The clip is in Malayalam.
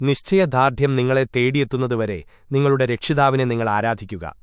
നിശ്ചയദാർഢ്യം നിങ്ങളെ തേടിയെത്തുന്നതുവരെ നിങ്ങളുടെ രക്ഷിതാവിനെ നിങ്ങൾ ആരാധിക്കുക.